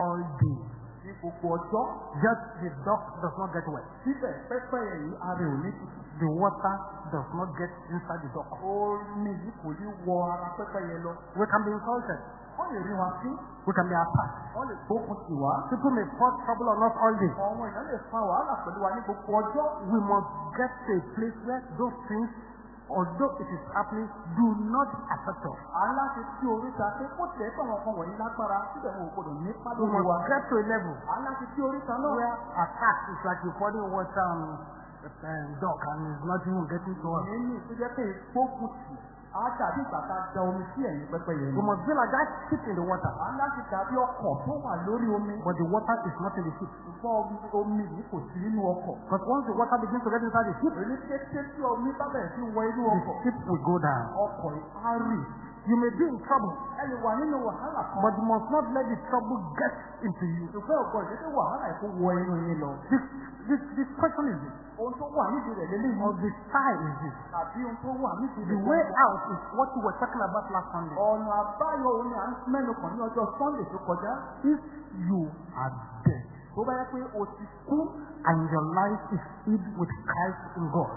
all day. ní gbogbo ọjọ́. Just the duck does not get wet. Síbẹ̀ pẹ́pẹ́yẹ yìí ara ò ní tutù. The water does not get inside the duck. Omi yìí kò ní wọ ara pẹ́pẹ́yẹ lọ. We can be insulted. wọ́n lè rí wa sí We can be attacked. wọ́n lè gbógun tì wá People may cause trouble on us all day. àwọn èèyàn lè fa wàhálà pẹ̀lú wa ní gbogbo ọjọ́ We must get to a place where those things, although it is happening, do not affect us. aláṣẹ tí oríta pé kó tẹ̀ pé àwọn kan wọ̀nyí lágbára síbẹ̀ wọn ò gbọdọ̀ ní We pálọ̀ wa must get to a level aláṣẹ tí oríta náà where attack is like you pouring water a um, dog and it's not even getting to us. nínú ìtújẹ́ pé gbógun tì á dàbí a da omi sí ẹ̀yìn pẹ́pẹ́yẹ We ni. must be like that ship in the water, aláṣẹ dàbí ọkọ̀ tó wà lórí omi but the water is not in the ship. ṣùgbọ́n omi- yìí kò sí nínú ọkọ̀. Because once the water begins to get inside the ship, èyí kété tí omi bá bẹ̀rẹ̀ sí wọ inú the ọkọ̀ ship will go down. ọkọ̀ yìí á rì. You may be in trouble, ẹ lè wà nínú wàhálà kan. but you must not let the trouble get into you. ṣùgbọ́n ọ̀pọ̀ ìdílé wàhálà yìí kó wọ inú yín lọ. This, this, this question is this, ohun tó wà nídìí rẹ̀ lélẹ́yìn or the style is this. tàbí ohun tó wà nídìí The way out is what we were talking about last Sunday. ọ̀nà àbáyọ òun ni à ń mẹ́nu kàn ní ọjọ́ sunday tó kọjá. If you are dead tó bá yẹ pé o ti kú and your life is hid with Christ in God,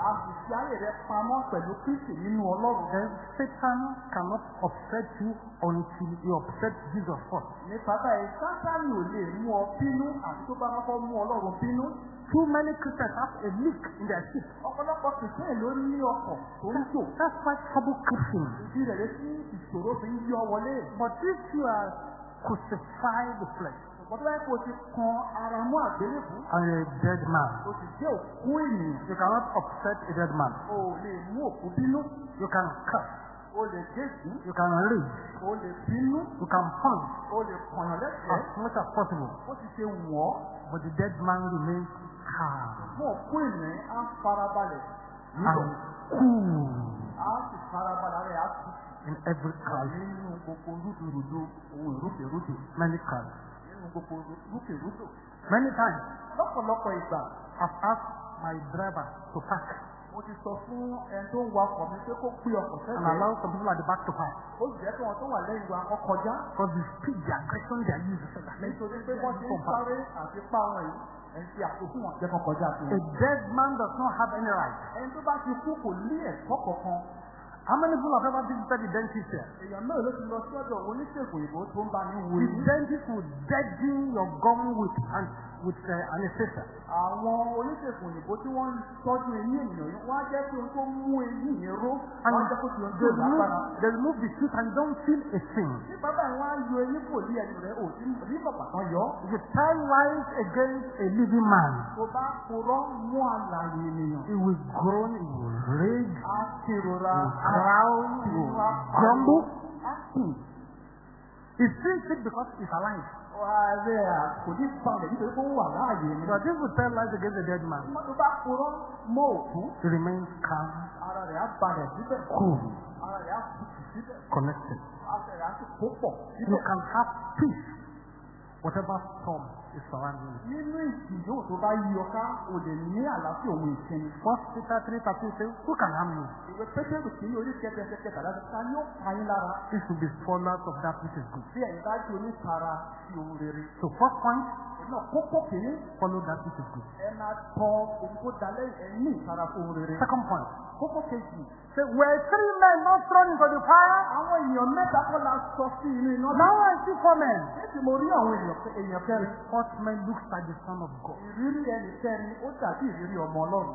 fi ayé rẹ pamọ́ pẹ̀lú kristi nínú ọlọ́run. then Satan cannot upset you until he upsets Jesus first. nípa báyìí sátánì ò lè mú ọ bínú àti tó bá kọ́kọ́ mú ọlọ́run bínú. Too many Christians have a leak in their ship. ọ̀pọ̀lọpọ̀ kìsìtẹ́nì ló ní ọkọ̀ tó ń jò. That's why trouble creeps in. ìdí rẹ̀ lé sí ìṣòro fi ń yọ wọlé. But if you are crucified the flesh ṣùgbọ́n tó bá yẹ kó o ti kan ara mú àgbélébù and a dead man, o sì jẹ́ òkú ènìyàn. you cannot upset a dead man. o lè mú òkú bínú. You can curse, o lè gégùn. you can rage, o lè bínú. you can punch o lè kọ̀yàn lẹ́sẹ̀ẹ́. as much as possible. ó ti ṣe wọ̀. But the dead man remains calm fún òkú ènìyàn á farabalẹ̀. and cool á sì farabalẹ̀ rẹ̀ á tutù. in every crisis. nínú gbogbo rúdurùdu ohun ìrúkèrúdò. Many crises. Gbogbo rúkèrúdò. Many times lọ́pọ̀lọpọ̀ ìgbà I've asked my driver to park mo ti sọ fún ẹni tó ń wakọ̀ mi pé kó gbé ọkọ̀ and sẹ́gbẹ̀ẹ́. allow some people at the back to park. ó sì jẹ́ kí wọn tó wà lẹ́yìn wa kọ́ kọjá. Because the speed, the aggression they are using, so that nítorí pé wọ́n ti ń sáré àti pa wọn yìí àkókò wọn jẹ́ kọ́ kọjá sí A dead man does not have any right. ẹni tó bá ti kú kò ní ẹ̀kọ́ kankan. How many people have ever visited the dentist here? èèyàn náà ló ti lọ sí ọ̀dọ̀ oníṣègùn òyìnbó tó ń bá ní wo The dentist will deaden your gum with, and, with uh, anesthesia. àwọn oníṣègùn òyìnbó tí wọ́n ń tọ́jú eyín ènìyàn yìí wọ́n á jẹ́ pé tó mú eyín yẹn ró And wọ́n á jẹ́ kó ti ohun tó they remove, lágbára. they remove the tooth and don't feel a thing. ní bàbá yìí wọ́n á yọ eyín kò ní ẹnu rẹ̀ ò sí ní kan yọ. You tell lies against a living man, tó bá purọ́ mú àlàyé ènìyàn. he will groan, he will rage, á kérora he will growl, he will grumble. á kùn. He feels it because he's alive. Ààrẹ kò ní balẹ̀ nítorí pé ó wà láàyè ni. But if you tell lies against a dead man, tó bá purọ́ mọ́ òkú, he remains calm, ara rẹ̀ á balẹ̀ síbẹ̀. cool, Ara rẹ̀ á tutù síbẹ̀. connected. Ara rẹ̀ á sì kó pọ̀ You can have peace, whatever storm surrounding you. Nínú ìjì yóò tó bá yí ọká, o lè ní àlàáfíà òun ìsinmi. First Peter 3 13 says, Who can harm you? Ìwé Pétérù kìíní orí kẹtẹkẹtẹ tàbí ta ni ó pa yín lára If you be followers of that which is good. bí ẹ̀yin bá di onítara sí ohun rere. So first point, Náà kókó kìíní follow that which is good. ẹ máa tọ tó dalẹ̀ ẹ̀ ní fún ohun rere. Second point, Kókó kejì, say, were three men not thrown into the fire? àwọn èèyàn mẹ́ta kọ́ la sọ sí inú. Now I see four men. Fourth man looks like the Son of God. Ìrírí ẹnì kẹrin ó dàbí ìrírí ọmọ Ọlọ́run.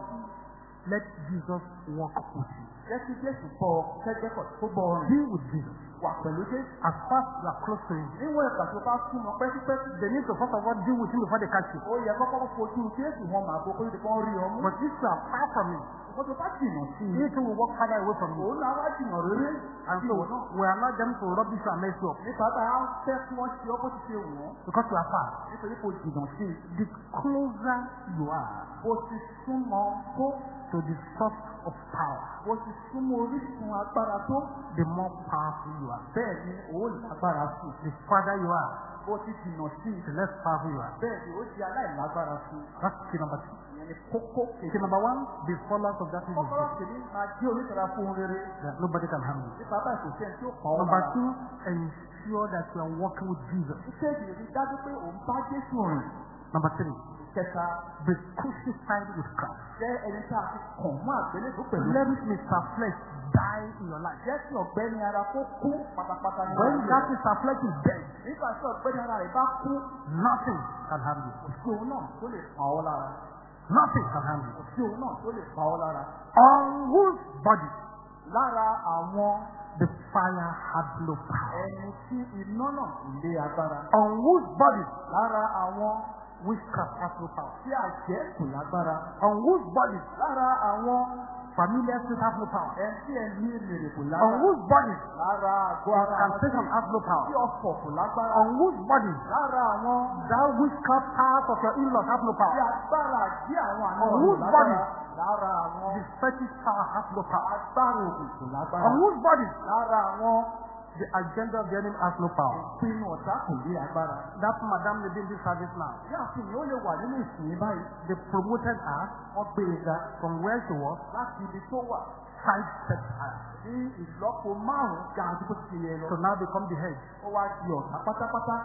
Let Jesus walk with you. Jẹ́ kí Jésù bọ̀ kẹ́gbẹ́kọ̀ tó bọ̀ ọ́ rìn. Be with Jesus. Wà pẹ̀lú Jésù. As fast as you are close to him, Níwọ̀n ìgbà tó bá súnmọ́ pẹ́kípẹ́kí. they need to first of all deal with him before they catch you. Ó yẹ kọ́kọ́ fojú Jésù wọn màá bọ́ kó lè kọ́ rí ọmú. But if you are far from him, Ìwọ́n tó bá jìnnà sí i. he too will walk farther away from you. Òun náà wá jìnnà rere. And so we allow them to rubbish and mess up Nípa bá a fẹ́ kí wọ́n ṣe ọ́ bó ti ṣe wù wọ́n. because you are far. Nítorí kò jìnnà sí i. The closer you are Bó ti súnmọ́ tó. to the source of power, Bó ti súnmọ́ orísun agbára tó. the more powerful you are. Bẹ́ẹ̀ ni òun lágbára sí i. The farther you are, Bó ti jìnnà sí i. the less powerful you are. Bẹ́ẹ̀ ni ó di aláìlágbára sí i. That's key number two. Kókó kejì. number one, be followers of that which is Kọ́kọ́rọ́ good. kìíní máa jẹ́ onítara fún ohun rere. That nobody can harm you. Nípa báyìí kò sí ẹni tí ó pa ọ́ Number two, ensure that you are walking with Jesus. Ìkejì rí dájú pé òun bá Jésù rìn. Number three, Kẹta, be crucified with Christ. jẹ́ ẹni tí a ti kàn mọ́ àgbélébùú pẹ̀lú. Let Mr. Flesh die in your life. Jẹ́ kí ọ̀gbẹ́ni ara kó kú pátápátá ní When that is dead, Nígbà tí ọ̀gbẹ́ni ara rẹ̀ bá kú, nothing can harm you. kò sí òun náà tó lè pa ọ́ lára. Nothing can harm you. Kò sí òun náà tó lè pa ọ́ lára. On whose body Lára àwọn the fire had no power. ẹni tí iná náà lé agbára. On whose body Lára àwọn witchcraft has no power. tí àjẹ́ kò lágbára. On whose body Lára àwọn familiar spirits have no power. tí ẹni èrè kò On whose body Lára àgọ́ ara incantation has no power. tí ọ̀fọ̀ kò lágbára. On whose body Lára àwọn that witchcraft powers of your in-laws have no tí power. agbára àwọn On whose body? Lára àwọn The fetish power has no power. agbára lágbára. On whose body Lára àwọn the agenda of the enemy has no power. ìpinnu ọ̀tá kò lé agbára. That madam be in this service now. Bí àfihàn ó lè wà nínú ìsìn báyìí, They promoted her wọ́n gbé e ga from where she was, láti ibi tó wà side stepped her. ní ìlọ́po márùn-ún ga bó ti yẹ lọ. To now become the head. Ó wá di ọ̀tá pátápátá.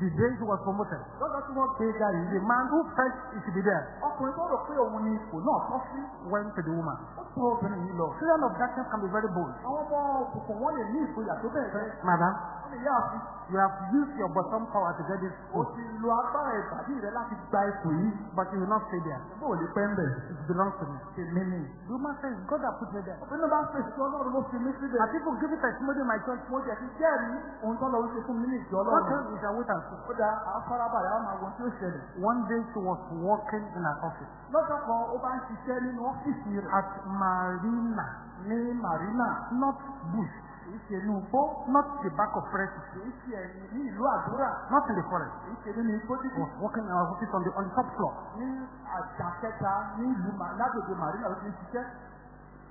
The day she was promoted, Lọ́jọ́ tí wọ́n gbé e ga yìí, the man who felt he should be there ọkùnrin tó rò pé òun ni ipò náà tọ́ sí, went to the woman. ó tó obìnrin yìí lọ. Children of darkness can be very bold. Àwọn ọmọ òkùnkùn wọn lè ní ìgboyà tó bẹ̀rẹ̀. Madam, Wọ́n lè yá àfi. you have used your bottom power to get this Ó post, ti lo agbára ìbàdí rẹ láti gba ipò yìí. but you will not stay there. Bó o lè pẹ́ ń bẹ̀? It belongs to me. Èmi ni. The woman says, God has put me there. Nínú bá ń fèsì tí Ọlọ́run ló fi mí síbẹ̀. People give it testimony in my church. Mo jẹ̀ ti jẹ́rìí ohun tó lọ ń ṣe fún mi ní ìjọ Okay, Ọlọ́run. we shall wait and see. Ó dáa, àfarabalẹ̀ àwọn àwọn tí ó ṣẹlẹ̀. One day she was working in her office Lọ́jọ́ kan, ó bá ń ṣiṣẹ́ nínú ọ́fíìsì rẹ̀ at Marina, ní Marina. not Bush, Kì í ṣe inú igbó. not the back of forest, Kì í ṣe ẹ̀yìn ní ìlú àdúrà. not in the forest. Kì í ṣe nínú igbó dídì. was working in her office on the on the top floor. Ní àjà kẹta ní ìlú lágbègbè Marina ló ti ń ṣiṣẹ́.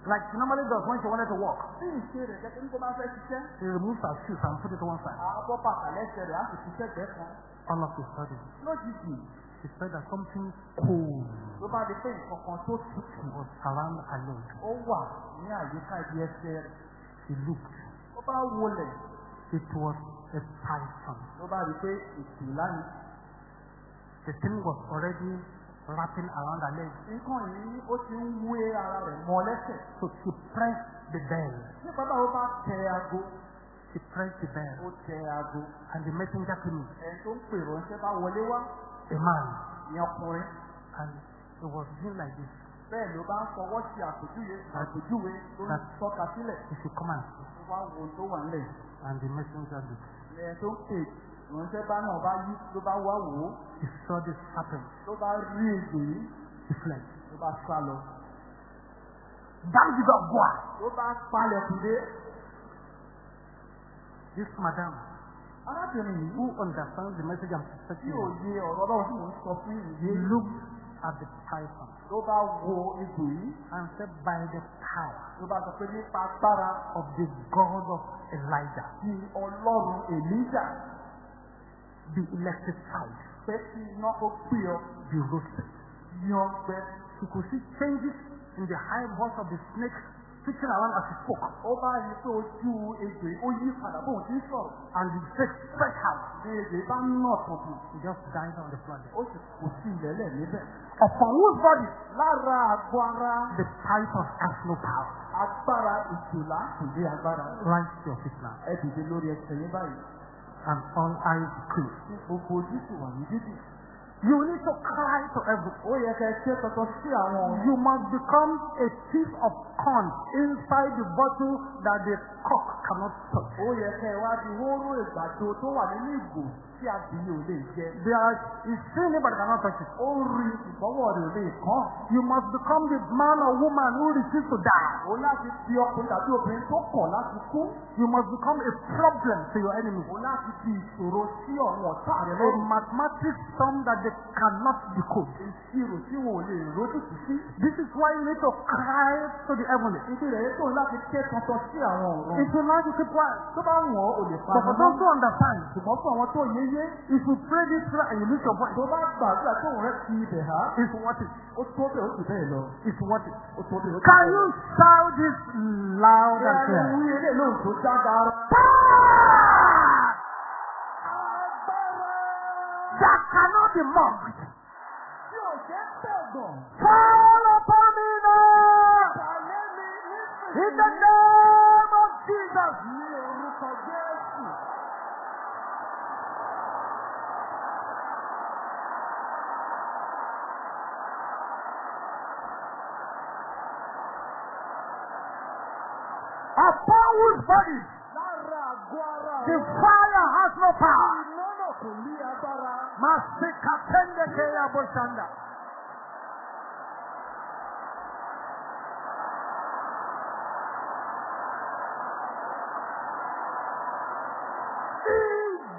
Like she normally does when she wanted to ṣiṣẹ́. She removes her shoes and put it to one side. All of a sudden, she felt that something cold was around her leg. She looked. Bá wọlẹ̀ It was a python. ló bá rí pé ìtìlá ni. The thing was already wrapping around her leg. Nǹkan yìí ó ti ń wé ara rẹ̀ mọ́ lẹ́sẹ̀. So she pressed the bell. Nípa báwo bá tẹ aago, She pressed the bell. ó tẹ aago. And the messenger came in. Ẹni tó ń pè ránṣẹ́ bá wọlé wá, A man. ìyẹn ọkùnrin. And it was doing like this. Bẹ́ẹ̀ ló bá ń fọwọ́ sí àpèjúwe àpèjúwe tó ń tọ́ka sílẹ̀. He should come and wá wo tó wà nílẹ̀. And the messenger looked. Ẹni tó ń pè ránṣẹ́ bá náà bá yí ló bá wá wò ó. He saw this happen. Ló bá rí ègbè yìí. He fled. Ló bá sá lọ. The door, boy. Ló bá palẹ̀kùn dé. This madam, Arábìnrin yìí who understands the message I'm tí speaking, ò yé ọ̀rọ̀ ọlọ́run tí mò ń sọ fún ìyé looked at the python ló bá wo egbò yìí. and said, By the power Ló bá sọ pé nípa agbára of the God of Elijah, ti ọlọ́run Èlíjà be electrified, pé kí iná kó pè ọ́ be roasted. yan. She could see changes in the high voice of the snake switching around as he spoke. Ó bá rí pé ojú yìí ó yí padà bóun ti ń sọ̀rọ̀. And the snake spread out. Ní yìí bá nà tọ̀tù. He just died on the floor. Ó sì kò sí ìlẹ́lẹ̀ níbẹ̀. Upon whose body Lára àgọ́ ara the python has no power. agbára ìjòlá kò dé agbára. Rise to your feet now. Ẹ dìde lórí ẹsẹ̀ yín báyìí. And all eyes closed. Gbogbo ojú sì wà ní dídì. You need to cry to every. Ó yẹ kẹ́ tọ́tọ́ sí àwọn. You must become a piece of corn inside the bottle that the cock cannot touch. Ó yẹ kẹ́ wá di hóró ìgbàdo tó wà nínú ìgò tí adìyẹ ò lè jẹ. There is sin but cannot touch it. Ó rí ìgbọ́wọ́ rẹ̀ ò lè kàn. You must become the man or woman who refuses to die. Ó láti di ọkùnrin tàbí obìnrin tó kọ̀ láti kú. You must become a problem to your enemy. Ó láti di ìṣòro sí ọ̀run ọ̀tá rẹ̀ A mathematic sum that they cannot decode. Ìṣirò tí wọn ò lè rójútùú sí. This is why you need to cry to the heavenly. Ìdí rẹ̀ yẹ kó láti ké tọ́tọ́ sí àwọn ọ̀run. Like to keep quiet. Tó bá wọ̀n ọ́, o lè pa ẹnu those mọ́. who understand, Ṣùgbọ́n fún àwọn tó yé. If you pray this prayer and you lose your voice. Tó bá gbàdúrà tó rẹ̀ fi ibẹ̀ há. It's worth it. Ó tó bẹ̀ ó sì bẹ́ẹ̀ lọ. It's worth it. Ó tó bẹ̀ ó sì bẹ́ẹ̀. Can you shout this loud and clear? Ìyá mi wí ilé lóhùn tó dágbára. That cannot be mocked. Yóò jẹ́ tẹ̀gbọ̀n. Fall upon me now. In the name of Jesus. Whose body the fire has no power. Iná náà kò ní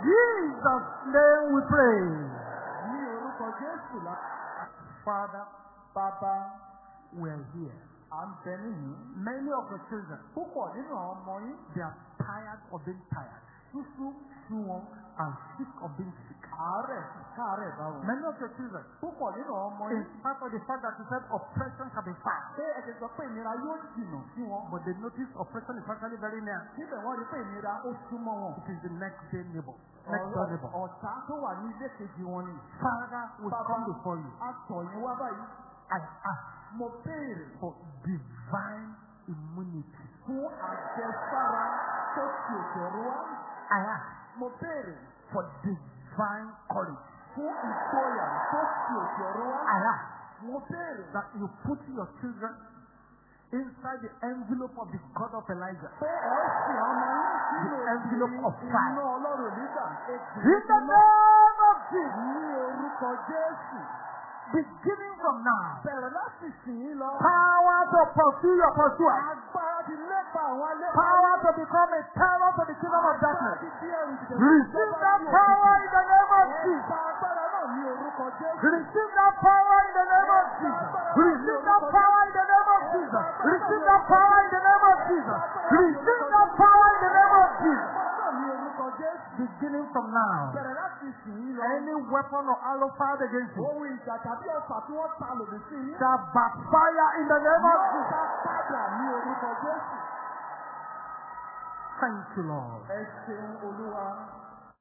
Jesus' name we pray. Father, Bàbá we're here. À ń bẹ. Many of the children, Púpọ̀ nínú àwọn ọmọ yín. they are tired of being tired. Súsú sú wọn. and sick of being sick. Àárẹ̀ káàárẹ̀ bá. Many of your children, Púpọ̀ nínú àwọn ọmọ in yín. spite of the fact that you said oppression shall be far, Ṣé ẹ̀jẹ̀ sọ pé ìnira yóò jìnnà sí wọn? but they notice oppression is actually very near. Síbẹ̀ wọ́n rí pé ìnira ó súnmọ́ wọn. It is the next day neighbor, next door neighbor. ọ̀tá tó wà ní ilé kejì wọn ni. Father, we come before you. a tọ̀ yín wá báyìí. I ask Mo béèrè for divine immunity. fún àjẹsára tó ti òkè ọ̀run wá. I ask Mo béèrè for divine courage. fún ìgboyà tó ti òkè ọ̀run wá. I ask Mo béèrè that you put your children inside the envelope of the God of Elijah. The envelope of fire. In the name of Jesus. Beginning from now, Bẹ̀rẹ̀ láti sìn ín lọ. power to pursue your pursuer, Agbára ti lépa àwọn alẹ́. power to become a terror to the kingdom of darkness. Receive that power in the name of Jesus. Receive that power in the name of Jesus. Receive that power in the name of Jesus. Receive that power in the name of Jesus. Receive that power in the name of Jesus. Ní orúkọ Jésù. Beginning from now, Bẹ̀rẹ̀ láti sìn ín lọ. any weapon or arrow fired against you Ohun ìjà tàbí ọ̀sà tí wọ́n ta lòdì sí yín. shall backfire in the name of Yóò Jesus. dá padà ní orúkọ Jésù. Thank you, Lord. Ẹ ṣeun Olúwa.